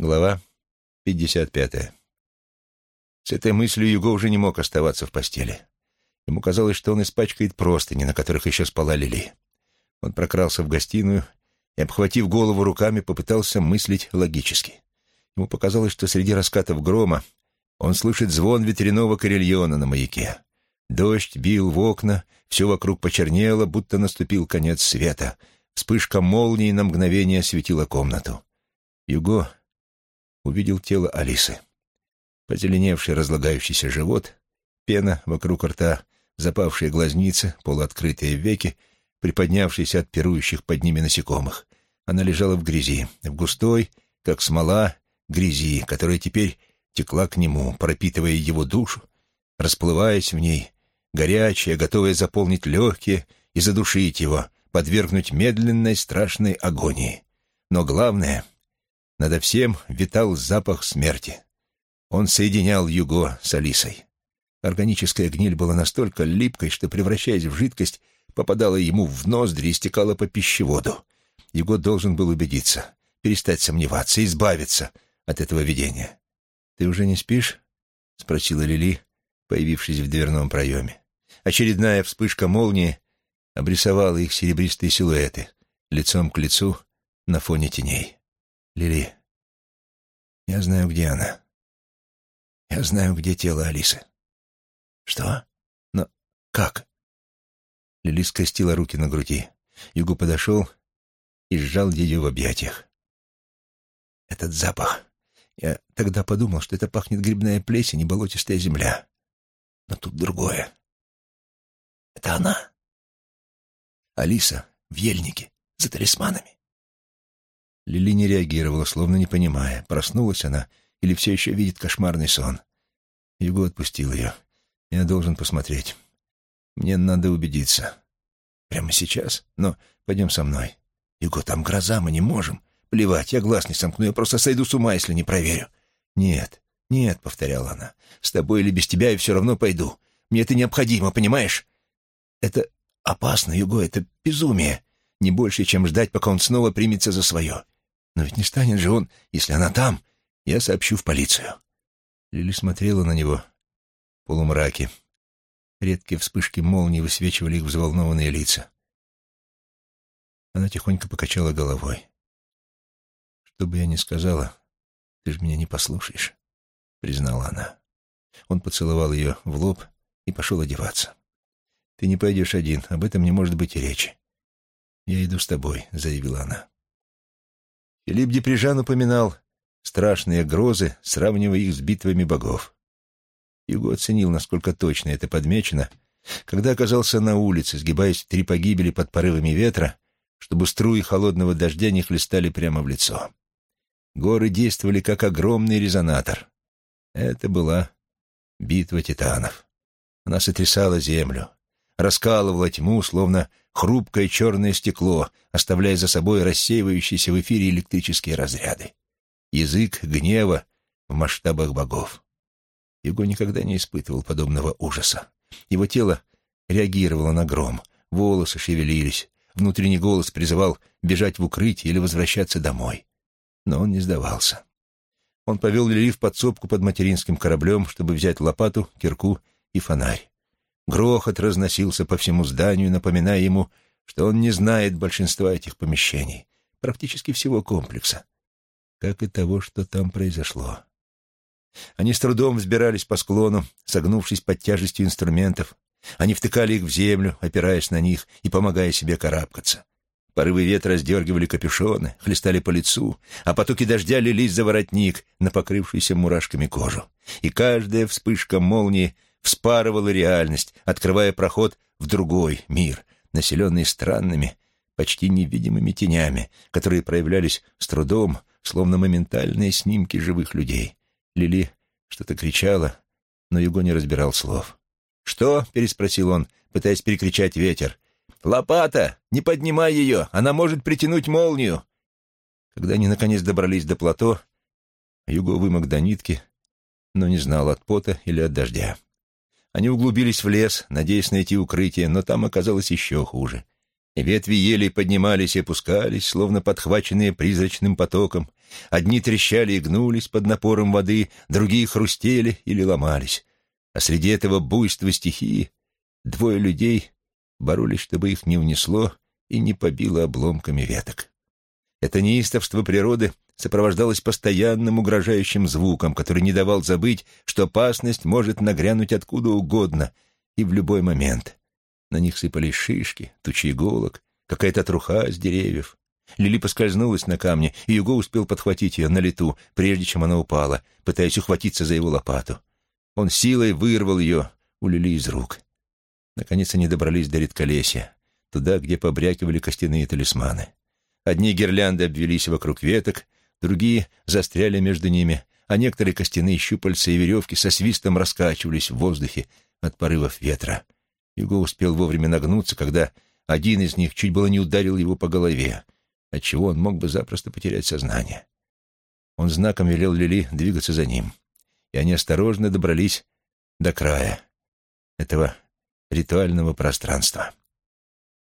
Глава 55. С этой мыслью Юго уже не мог оставаться в постели. Ему казалось, что он испачкает простыни, на которых еще спала Лили. Он прокрался в гостиную и, обхватив голову руками, попытался мыслить логически. Ему показалось, что среди раскатов грома он слышит звон ветряного карельона на маяке. Дождь бил в окна, все вокруг почернело, будто наступил конец света. Вспышка молнии на мгновение осветила комнату. Юго увидел тело Алисы. Позеленевший разлагающийся живот, пена вокруг рта, запавшие глазницы, полуоткрытые веки, приподнявшиеся от пирующих под ними насекомых. Она лежала в грязи, в густой, как смола, грязи, которая теперь текла к нему, пропитывая его душу, расплываясь в ней, горячая, готовая заполнить легкие и задушить его, подвергнуть медленной страшной агонии. Но главное, надо всем витал запах смерти. Он соединял Юго с Алисой. Органическая гниль была настолько липкой, что, превращаясь в жидкость, попадала ему в ноздри и стекала по пищеводу. Юго должен был убедиться, перестать сомневаться, избавиться от этого видения. «Ты уже не спишь?» — спросила Лили, появившись в дверном проеме. Очередная вспышка молнии обрисовала их серебристые силуэты, лицом к лицу на фоне теней. Лили, я знаю, где она. Я знаю, где тело Алисы. Что? Но как? Лили скрестила руки на груди. Югу подошел и сжал ее в объятиях. Этот запах. Я тогда подумал, что это пахнет грибная плесень и болотистая земля. Но тут другое. Это она. Алиса в ельнике за талисманами. Лили не реагировала, словно не понимая, проснулась она или все еще видит кошмарный сон. Юго отпустил ее. Я должен посмотреть. Мне надо убедиться. Прямо сейчас? Но пойдем со мной. Юго, там гроза, мы не можем. Плевать, я глаз не сомкну, я просто сойду с ума, если не проверю. Нет, нет, — повторяла она, — с тобой или без тебя я все равно пойду. Мне это необходимо, понимаешь? Это опасно, Юго, это безумие. Не больше, чем ждать, пока он снова примется за свое. Но ведь не станет же он, если она там. Я сообщу в полицию. Лили смотрела на него в полумраке. Редкие вспышки молнии высвечивали их взволнованные лица. Она тихонько покачала головой. «Что бы я ни сказала, ты же меня не послушаешь», — признала она. Он поцеловал ее в лоб и пошел одеваться. «Ты не пойдешь один, об этом не может быть и речи». «Я иду с тобой», — заявила она. Филипп Деприжан упоминал страшные грозы, сравнивая их с битвами богов. Юго оценил, насколько точно это подмечено, когда оказался на улице, сгибаясь в три погибели под порывами ветра, чтобы струи холодного дождя не хлестали прямо в лицо. Горы действовали как огромный резонатор. Это была битва титанов. Она сотрясала землю, раскалывала тьму, словно хрупкое черное стекло, оставляя за собой рассеивающиеся в эфире электрические разряды. Язык гнева в масштабах богов. Его никогда не испытывал подобного ужаса. Его тело реагировало на гром, волосы шевелились, внутренний голос призывал бежать в укрытие или возвращаться домой. Но он не сдавался. Он повел Лили в подсобку под материнским кораблем, чтобы взять лопату, кирку и фонарь. Грохот разносился по всему зданию, напоминая ему, что он не знает большинства этих помещений, практически всего комплекса, как и того, что там произошло. Они с трудом взбирались по склону, согнувшись под тяжестью инструментов. Они втыкали их в землю, опираясь на них и помогая себе карабкаться. Порывы ветра сдергивали капюшоны, хлестали по лицу, а потоки дождя лились за воротник на покрывшуюся мурашками кожу. И каждая вспышка молнии — вспарывала реальность, открывая проход в другой мир, населенный странными, почти невидимыми тенями, которые проявлялись с трудом, словно моментальные снимки живых людей. Лили что-то кричала, но Юго не разбирал слов. «Что?» — переспросил он, пытаясь перекричать ветер. «Лопата! Не поднимай ее! Она может притянуть молнию!» Когда они, наконец, добрались до плато, Юго вымок до нитки, но не знал от пота или от дождя. Они углубились в лес, надеясь найти укрытие, но там оказалось еще хуже. Ветви елей поднимались и опускались, словно подхваченные призрачным потоком, Одни трещали и гнулись под напором воды, другие хрустели или ломались. А среди этого буйства стихии двое людей боролись, чтобы их не унесло и не побило обломками веток. Это неистовство природы сопровождалось постоянным угрожающим звуком, который не давал забыть, что опасность может нагрянуть откуда угодно и в любой момент. На них сыпались шишки, тучи иголок, какая-то труха с деревьев. Лили поскользнулась на камне, и Юго успел подхватить ее на лету, прежде чем она упала, пытаясь ухватиться за его лопату. Он силой вырвал ее у Лили из рук. Наконец они добрались до редколесья, туда, где побрякивали костяные талисманы. Одни гирлянды обвелись вокруг веток, другие застряли между ними, а некоторые костяные щупальца и веревки со свистом раскачивались в воздухе от порывов ветра. Юго успел вовремя нагнуться, когда один из них чуть было не ударил его по голове, отчего он мог бы запросто потерять сознание. Он знаком велел Лили двигаться за ним, и они осторожно добрались до края этого ритуального пространства.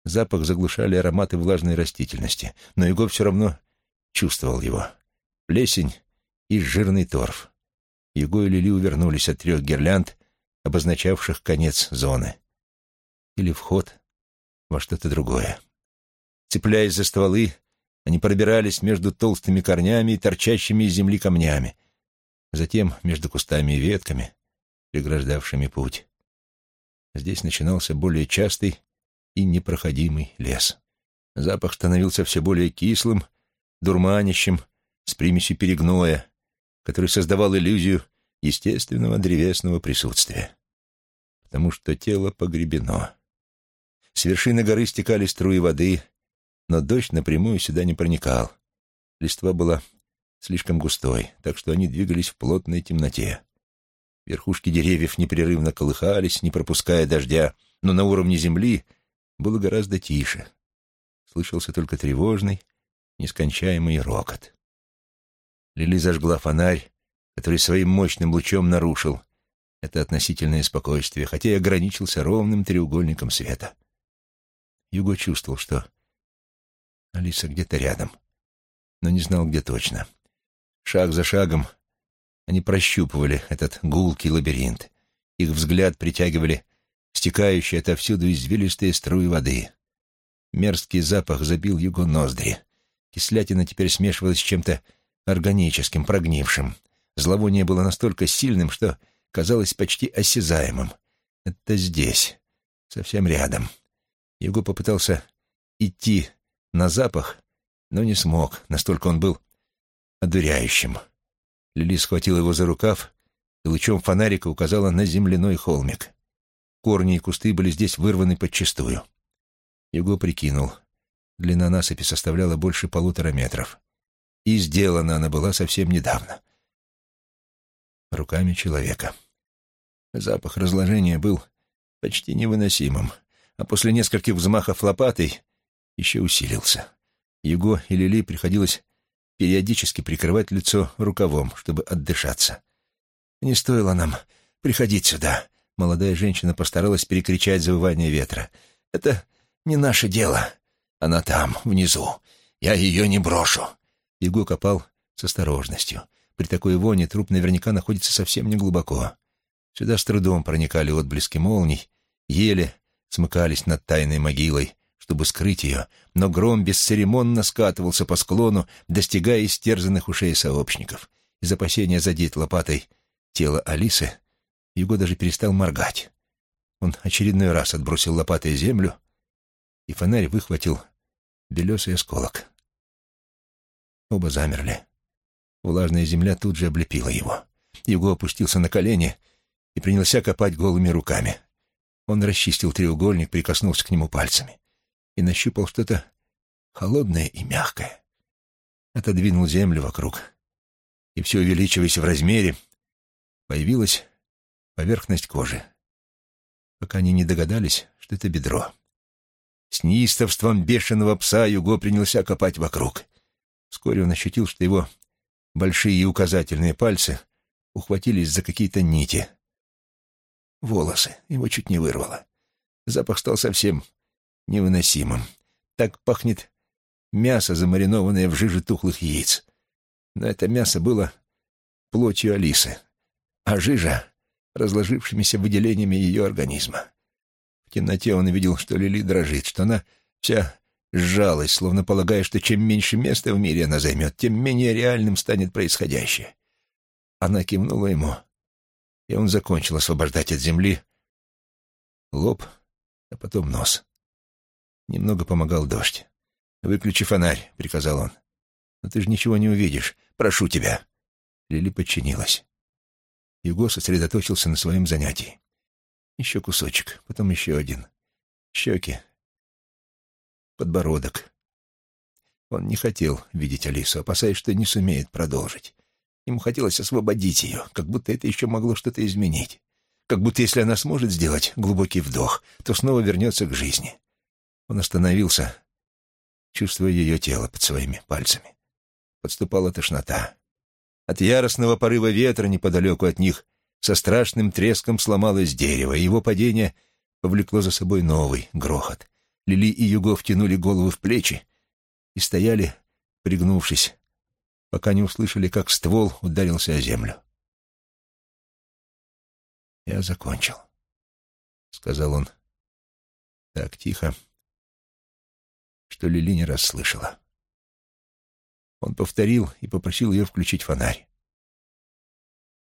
Запах заглушали ароматы влажной растительности, но Его все равно чувствовал его. Плесень и жирный торф. Его и Лили увернулись от трех гирлянд, обозначавших конец зоны. Или вход во что-то другое. Цепляясь за стволы, они пробирались между толстыми корнями и торчащими из земли камнями, затем между кустами и ветками, преграждавшими путь. Здесь начинался более частый и непроходимый лес. Запах становился все более кислым, дурманящим, с примесью перегноя, который создавал иллюзию естественного древесного присутствия. Потому что тело погребено. С вершины горы стекали струи воды, но дождь напрямую сюда не проникал. Листва была слишком густой, так что они двигались в плотной темноте. Верхушки деревьев непрерывно колыхались, не пропуская дождя, но на уровне земли было гораздо тише. Слышался только тревожный, нескончаемый рокот. Лили зажгла фонарь, который своим мощным лучом нарушил это относительное спокойствие, хотя и ограничился ровным треугольником света. Юго чувствовал, что Алиса где-то рядом, но не знал, где точно. Шаг за шагом они прощупывали этот гулкий лабиринт. Их взгляд притягивали стекающие отовсюду извилистые струи воды. Мерзкий запах забил Юго ноздри. Кислятина теперь смешивалась с чем-то органическим, прогнившим. Зловоние было настолько сильным, что казалось почти осязаемым. Это здесь, совсем рядом. Юго попытался идти на запах, но не смог, настолько он был одуряющим. Лили схватила его за рукав и лучом фонарика указала на земляной холмик. Корни и кусты были здесь вырваны подчистую. Юго прикинул. Длина насыпи составляла больше полутора метров. И сделана она была совсем недавно. Руками человека. Запах разложения был почти невыносимым, а после нескольких взмахов лопатой еще усилился. Его и Лили приходилось периодически прикрывать лицо рукавом, чтобы отдышаться. «Не стоило нам приходить сюда», Молодая женщина постаралась перекричать завывание ветра. «Это не наше дело. Она там, внизу. Я ее не брошу». Его копал с осторожностью. При такой воне труп наверняка находится совсем неглубоко. Сюда с трудом проникали отблески молний, еле смыкались над тайной могилой, чтобы скрыть ее, но гром бесцеремонно скатывался по склону, достигая истерзанных ушей сообщников. Из опасения задеть лопатой тело Алисы, Юго даже перестал моргать. Он очередной раз отбросил лопатой землю, и фонарь выхватил белесый осколок. Оба замерли. Влажная земля тут же облепила его. Юго опустился на колени и принялся копать голыми руками. Он расчистил треугольник, прикоснулся к нему пальцами и нащупал что-то холодное и мягкое. Отодвинул землю вокруг, и все увеличиваясь в размере, появилась поверхность кожи, пока они не догадались, что это бедро. С неистовством бешеного пса Юго принялся копать вокруг. Вскоре он ощутил, что его большие и указательные пальцы ухватились за какие-то нити. Волосы его чуть не вырвало. Запах стал совсем невыносимым. Так пахнет мясо, замаринованное в жиже тухлых яиц. Но это мясо было плотью Алисы, а жижа — разложившимися выделениями ее организма. В темноте он видел, что Лили дрожит, что она вся сжалась, словно полагая, что чем меньше места в мире она займет, тем менее реальным станет происходящее. Она кивнула ему, и он закончил освобождать от земли лоб, а потом нос. Немного помогал дождь. «Выключи фонарь», — приказал он. «Но ты же ничего не увидишь. Прошу тебя». Лили подчинилась. Юго сосредоточился на своем занятии. Еще кусочек, потом еще один. Щеки. Подбородок. Он не хотел видеть Алису, опасаясь, что не сумеет продолжить. Ему хотелось освободить ее, как будто это еще могло что-то изменить. Как будто если она сможет сделать глубокий вдох, то снова вернется к жизни. Он остановился, чувствуя ее тело под своими пальцами. Подступала тошнота. От яростного порыва ветра неподалеку от них со страшным треском сломалось дерево, и его падение повлекло за собой новый грохот. Лили и Юго втянули голову в плечи и стояли, пригнувшись, пока не услышали, как ствол ударился о землю. «Я закончил», — сказал он так тихо, что Лили не расслышала. Он повторил и попросил ее включить фонарь.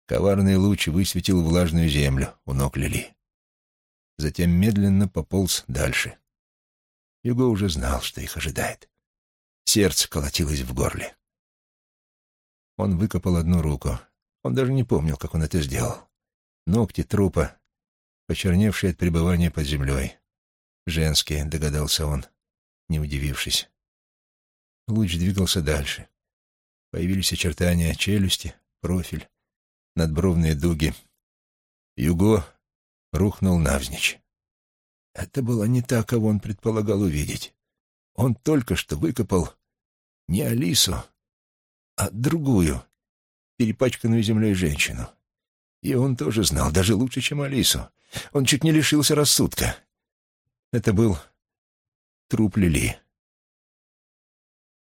Коварный луч высветил влажную землю у ног Лили. Затем медленно пополз дальше. Юго уже знал, что их ожидает. Сердце колотилось в горле. Он выкопал одну руку. Он даже не помнил, как он это сделал. Ногти трупа, почерневшие от пребывания под землей. Женские, догадался он, не удивившись. Луч двигался дальше. Появились очертания челюсти, профиль, надбровные дуги. Юго рухнул навзничь. Это было не та, кого он предполагал увидеть. Он только что выкопал не Алису, а другую, перепачканную землей женщину. И он тоже знал, даже лучше, чем Алису. Он чуть не лишился рассудка. Это был труп Лили.